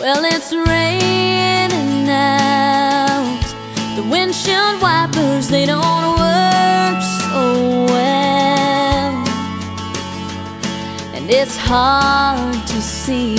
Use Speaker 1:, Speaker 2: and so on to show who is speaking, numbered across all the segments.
Speaker 1: Well, it's raining out. The windshield wipers, they don't work so well. And it's hard to see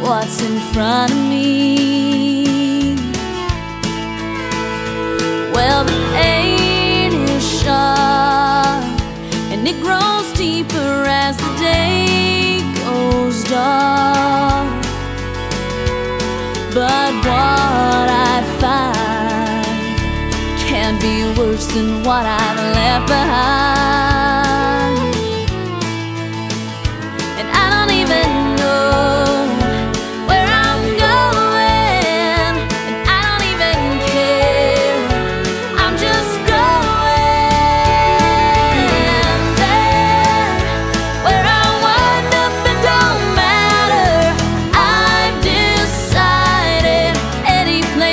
Speaker 1: what's in front of me. Well, the pain But what I find can't be worse than what I've left behind.